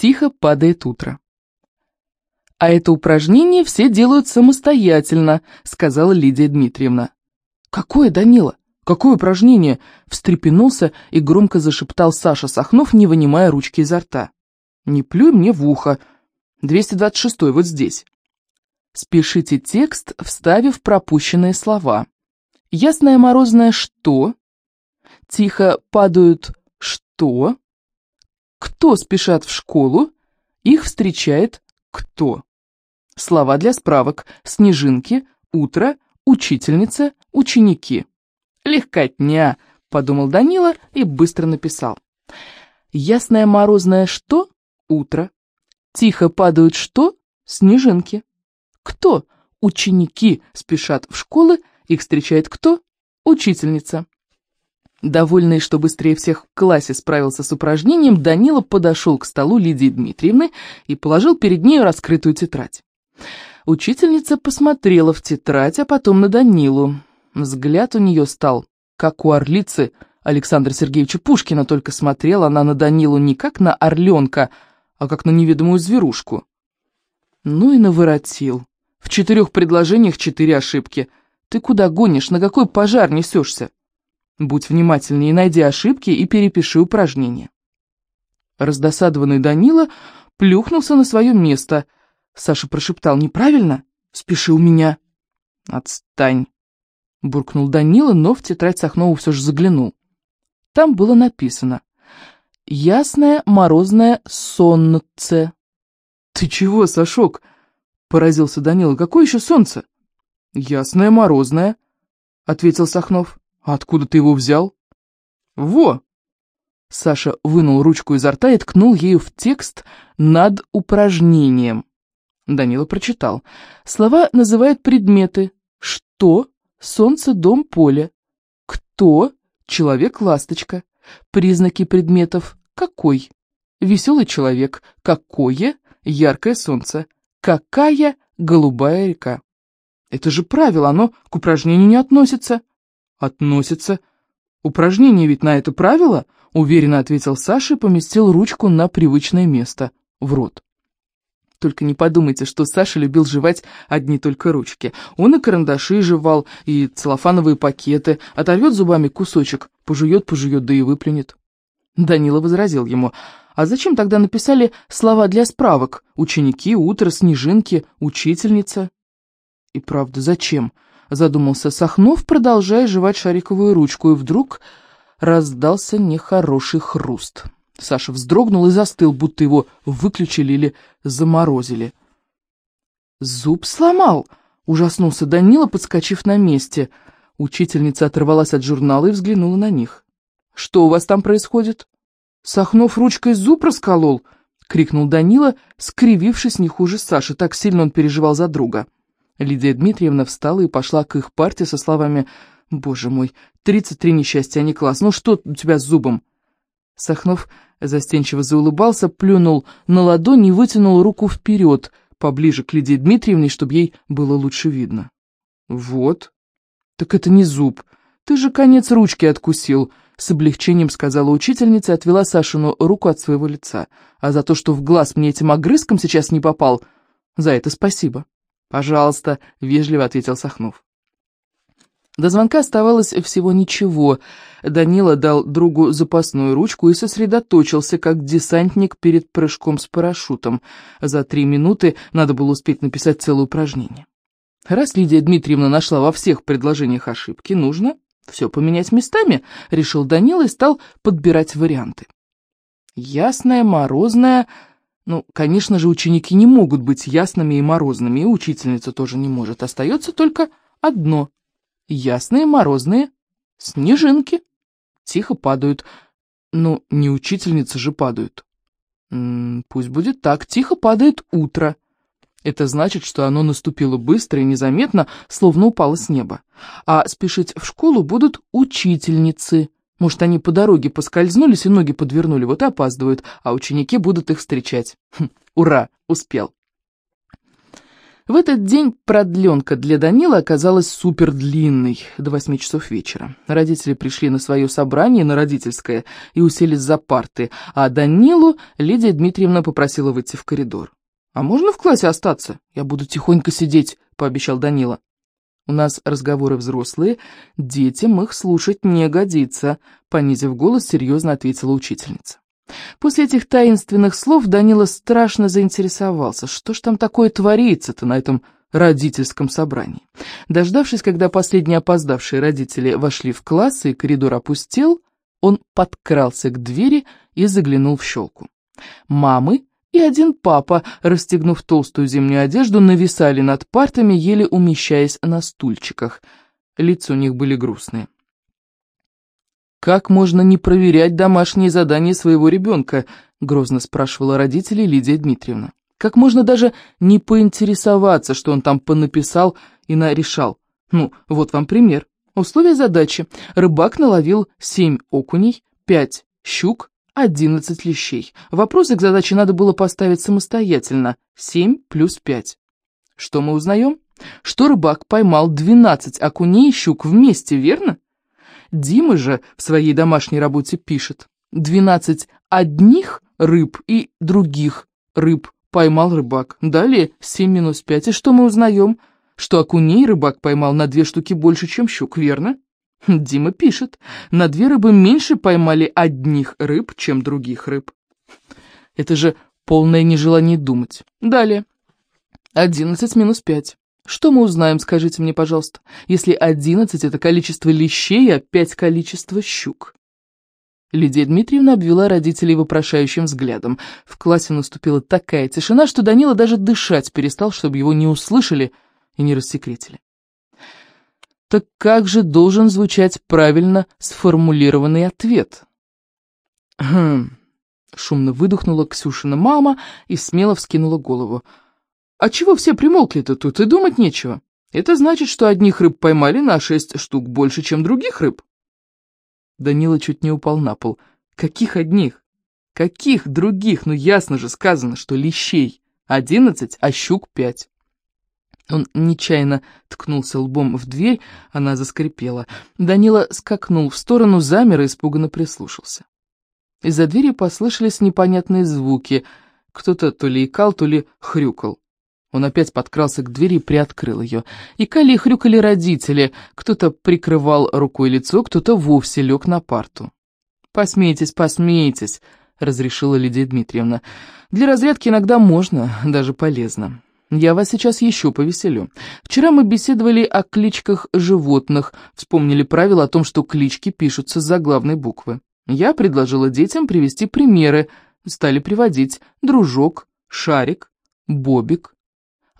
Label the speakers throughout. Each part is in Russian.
Speaker 1: Тихо падает утро. «А это упражнение все делают самостоятельно», — сказала Лидия Дмитриевна. «Какое, Данила? Какое упражнение?» — встрепенулся и громко зашептал Саша Сахнов, не вынимая ручки изо рта. «Не плюй мне в ухо. 226-й вот здесь». Спешите текст, вставив пропущенные слова. Ясное морозное «что?» Тихо падают «что?» Кто спешат в школу? Их встречает кто? Слова для справок. Снежинки, утро, учительница, ученики. Легкотня, подумал Данила и быстро написал. Ясное морозное что? Утро. Тихо падают что? Снежинки. Кто? Ученики спешат в школы, их встречает кто? Учительница. Довольный, что быстрее всех в классе справился с упражнением, Данила подошел к столу Лидии Дмитриевны и положил перед нею раскрытую тетрадь. Учительница посмотрела в тетрадь, а потом на Данилу. Взгляд у нее стал, как у орлицы Александра Сергеевича Пушкина, только смотрела она на Данилу не как на орленка, а как на неведомую зверушку. Ну и наворотил. В четырех предложениях четыре ошибки. Ты куда гонишь, на какой пожар несешься? Будь внимательнее, найди ошибки и перепиши упражнение. Раздосадованный Данила плюхнулся на свое место. Саша прошептал «Неправильно? Спеши у меня». «Отстань», — буркнул Данила, но в тетрадь Сахнову все же заглянул. Там было написано «Ясное морозное солнце». «Ты чего, Сашок?» — поразился Данила. «Какое еще солнце?» «Ясное морозное», — ответил Сахнов. А откуда ты его взял?» «Во!» Саша вынул ручку изо рта и ткнул ею в текст над упражнением. Данила прочитал. Слова называют предметы. Что? Солнце, дом, поле. Кто? Человек-ласточка. Признаки предметов. Какой? Веселый человек. Какое? Яркое солнце. Какая? Голубая река. Это же правило, оно к упражнению не относится. «Относится. Упражнение ведь на это правило?» — уверенно ответил Саша и поместил ручку на привычное место, в рот. Только не подумайте, что Саша любил жевать одни только ручки. Он и карандаши жевал, и целлофановые пакеты, оторвет зубами кусочек, пожует-пожует, да и выплюнет. Данила возразил ему, а зачем тогда написали слова для справок? Ученики, утро, снежинки, учительница? И правда, зачем? Задумался Сахнов, продолжая жевать шариковую ручку, и вдруг раздался нехороший хруст. Саша вздрогнул и застыл, будто его выключили или заморозили. «Зуб сломал!» — ужаснулся Данила, подскочив на месте. Учительница оторвалась от журнала и взглянула на них. «Что у вас там происходит?» «Сахнов ручкой зуб расколол!» — крикнул Данила, скривившись не хуже Саши, так сильно он переживал за друга. Лидия Дмитриевна встала и пошла к их парте со словами «Боже мой, тридцать три несчастья, а не класс, ну что у тебя с зубом?» Сахнов застенчиво заулыбался, плюнул на ладонь и вытянул руку вперед, поближе к Лидии Дмитриевне, чтобы ей было лучше видно. «Вот. Так это не зуб. Ты же конец ручки откусил», — с облегчением сказала учительница и отвела Сашину руку от своего лица. «А за то, что в глаз мне этим огрызком сейчас не попал, за это спасибо». «Пожалуйста», — вежливо ответил Сахнов. До звонка оставалось всего ничего. Данила дал другу запасную ручку и сосредоточился, как десантник перед прыжком с парашютом. За три минуты надо было успеть написать целое упражнение. Раз Лидия Дмитриевна нашла во всех предложениях ошибки, нужно все поменять местами, решил Данила и стал подбирать варианты. Ясная, морозная, ну, конечно же, ученики не могут быть ясными и морозными, и учительница тоже не может. Остается только одно. Ясные, морозные снежинки. Тихо падают. Ну, не учительницы же падают. М -м, пусть будет так. Тихо падает утро. Это значит, что оно наступило быстро и незаметно, словно упало с неба. А спешить в школу будут учительницы. Может, они по дороге поскользнулись и ноги подвернули, вот и опаздывают, а ученики будут их встречать. Хм, ура, успел. В этот день продленка для Данила оказалась супер длинной, до восьми часов вечера. Родители пришли на свое собрание, на родительское, и уселись за парты, а Данилу Лидия Дмитриевна попросила выйти в коридор. «А можно в классе остаться? Я буду тихонько сидеть», — пообещал Данила. «У нас разговоры взрослые, детям их слушать не годится», — понизив голос, серьезно ответила учительница. После этих таинственных слов Данила страшно заинтересовался. Что ж там такое творится-то на этом родительском собрании? Дождавшись, когда последние опоздавшие родители вошли в класс и коридор опустел, он подкрался к двери и заглянул в щелку. Мамы и один папа, расстегнув толстую зимнюю одежду, нависали над партами, еле умещаясь на стульчиках. Лица у них были грустные. «Как можно не проверять домашние задания своего ребенка?» — грозно спрашивала родителей Лидия Дмитриевна. «Как можно даже не поинтересоваться, что он там понаписал и нарешал? Ну, вот вам пример. Условия задачи. Рыбак наловил семь окуней, пять щук, одиннадцать лещей. Вопросы к задаче надо было поставить самостоятельно. Семь плюс пять. Что мы узнаем? Что рыбак поймал двенадцать окуней и щук вместе, верно? Дима же в своей домашней работе пишет. «Двенадцать одних рыб и других рыб поймал рыбак. Далее семь минус пять. И что мы узнаем? Что окуней рыбак поймал на две штуки больше, чем щук, верно?» Дима пишет. «На две рыбы меньше поймали одних рыб, чем других рыб». Это же полное нежелание думать. Далее. Одиннадцать минус пять. Что мы узнаем, скажите мне, пожалуйста, если одиннадцать это количество лещей, а пять количество щук? Лидия Дмитриевна обвела родителей вопрошающим взглядом. В классе наступила такая тишина, что Данила даже дышать перестал, чтобы его не услышали и не рассекретили. Так как же должен звучать правильно сформулированный ответ? «Хм...» — шумно выдохнула Ксюшина мама и смело вскинула голову. А чего все примолкли-то тут и думать нечего? Это значит, что одних рыб поймали на шесть штук больше, чем других рыб. Данила чуть не упал на пол. Каких одних? Каких других? Ну ясно же сказано, что лещей одиннадцать, а щук пять. Он нечаянно ткнулся лбом в дверь, она заскрипела. Данила скакнул в сторону, замер и испуганно прислушался. Из-за двери послышались непонятные звуки. Кто-то то ли икал, то ли хрюкал. Он опять подкрался к двери и приоткрыл ее. И кали хрюкали родители, кто-то прикрывал рукой лицо, кто-то вовсе лег на парту. «Посмейтесь, посмейтесь», — разрешила Лидия Дмитриевна. «Для разрядки иногда можно, даже полезно. Я вас сейчас еще повеселю. Вчера мы беседовали о кличках животных, вспомнили правило о том, что клички пишутся с заглавной буквы. Я предложила детям привести примеры, стали приводить «дружок», «шарик», «бобик»,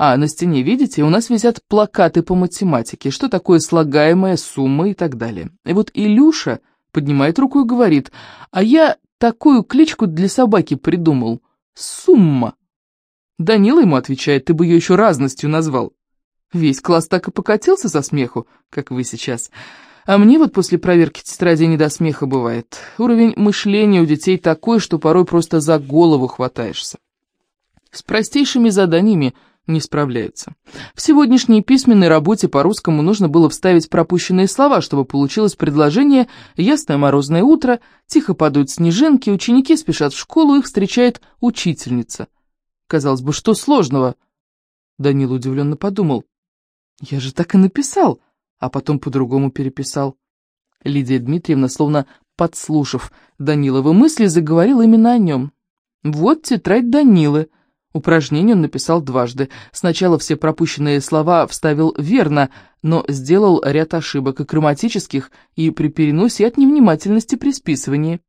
Speaker 1: а на стене, видите, у нас висят плакаты по математике, что такое слагаемая сумма и так далее. И вот Илюша поднимает руку и говорит, а я такую кличку для собаки придумал. Сумма. Данила ему отвечает, ты бы ее еще разностью назвал. Весь класс так и покатился со смеху, как вы сейчас. А мне вот после проверки тетради не до смеха бывает. Уровень мышления у детей такой, что порой просто за голову хватаешься. С простейшими заданиями – не справляются. В сегодняшней письменной работе по-русскому нужно было вставить пропущенные слова, чтобы получилось предложение «Ясное морозное утро», «Тихо падают снежинки», ученики спешат в школу, их встречает учительница. Казалось бы, что сложного? Данил удивленно подумал. «Я же так и написал», а потом по-другому переписал. Лидия Дмитриевна, словно подслушав Даниловы мысли, заговорила именно о нем. «Вот тетрадь Данилы», Упражнение он написал дважды. Сначала все пропущенные слова вставил верно, но сделал ряд ошибок и грамматических, и при переносе, от невнимательности при списывании.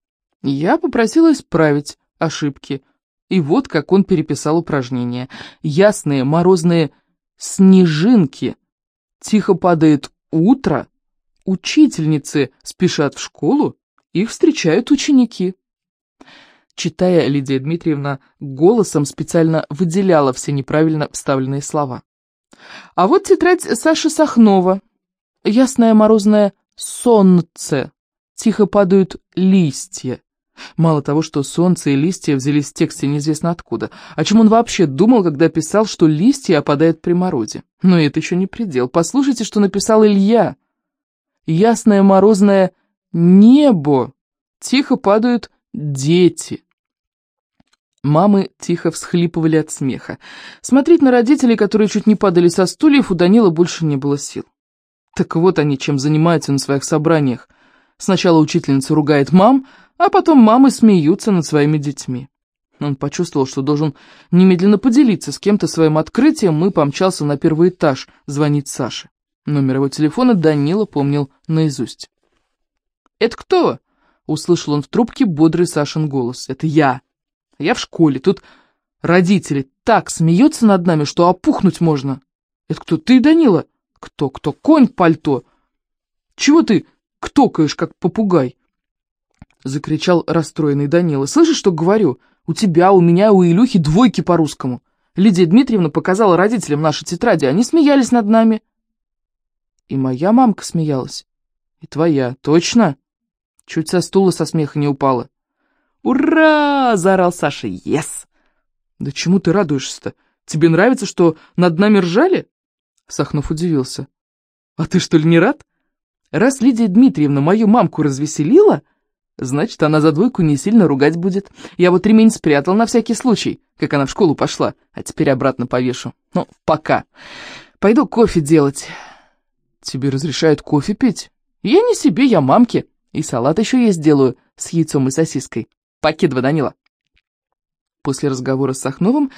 Speaker 1: Я попросила исправить ошибки. И вот как он переписал упражнение. Ясные морозные снежинки. Тихо падает утро. Учительницы спешат в школу, их встречают ученики. Читая, Лидия Дмитриевна голосом специально выделяла все неправильно вставленные слова. А вот тетрадь Саши Сахнова. Ясное морозное солнце. Тихо падают листья. Мало того, что солнце и листья взялись в тексте неизвестно откуда, о чем он вообще думал, когда писал, что листья опадают при морозе. Но это еще не предел. Послушайте, что написал Илья. «Ясное морозное небо, тихо падают дети». Мамы тихо всхлипывали от смеха. Смотреть на родителей, которые чуть не падали со стульев, у Данила больше не было сил. Так вот они чем занимаются на своих собраниях. Сначала учительница ругает мам, а потом мамы смеются над своими детьми. Он почувствовал, что должен немедленно поделиться с кем-то своим открытием и помчался на первый этаж звонить Саше. Номер его телефона Данила помнил наизусть. «Это кто?» — услышал он в трубке бодрый Сашин голос. «Это я. Я в школе. Тут родители так смеются над нами, что опухнуть можно. Это кто, ты, Данила? Кто, кто? Конь пальто. Чего ты ктокаешь, как попугай?» Закричал расстроенный Данила. «Слышишь, что говорю? У тебя, у меня, у Илюхи двойки по-русскому. Лидия Дмитриевна показала родителям наши тетради, они смеялись над нами». «И моя мамка смеялась. И твоя. Точно?» Чуть со стула со смеха не упала. «Ура!» — заорал Саша. «Ес!» «Да чему ты радуешься-то? Тебе нравится, что над нами ржали?» Сахнов удивился. «А ты что ли не рад? Раз Лидия Дмитриевна мою мамку развеселила, значит, она за двойку не сильно ругать будет. Я вот ремень спрятал на всякий случай, как она в школу пошла, а теперь обратно повешу. Ну, пока. Пойду кофе делать». «Тебе разрешают кофе пить?» «Я не себе, я мамке. И салат еще я сделаю с яйцом и сосиской. Покедва, Данила». После разговора с Сахновым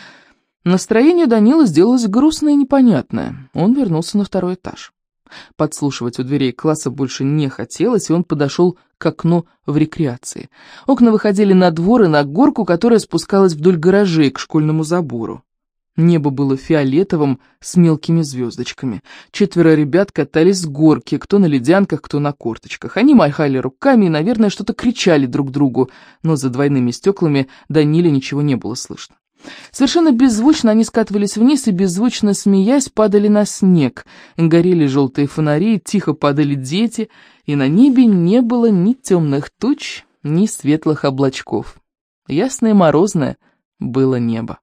Speaker 1: настроение Данила сделалось грустное и непонятное. Он вернулся на второй этаж. Подслушивать у дверей класса больше не хотелось, и он подошел к окну в рекреации. Окна выходили на двор и на горку, которая спускалась вдоль гаражей к школьному забору. Небо было фиолетовым, с мелкими звездочками. Четверо ребят катались с горки, кто на ледянках, кто на корточках. Они махали руками и, наверное, что-то кричали друг другу, но за двойными стеклами Даниле ничего не было слышно. Совершенно беззвучно они скатывались вниз и, беззвучно смеясь, падали на снег. Горели желтые фонари, тихо падали дети, и на небе не было ни темных туч, ни светлых облачков. Ясное морозное было небо.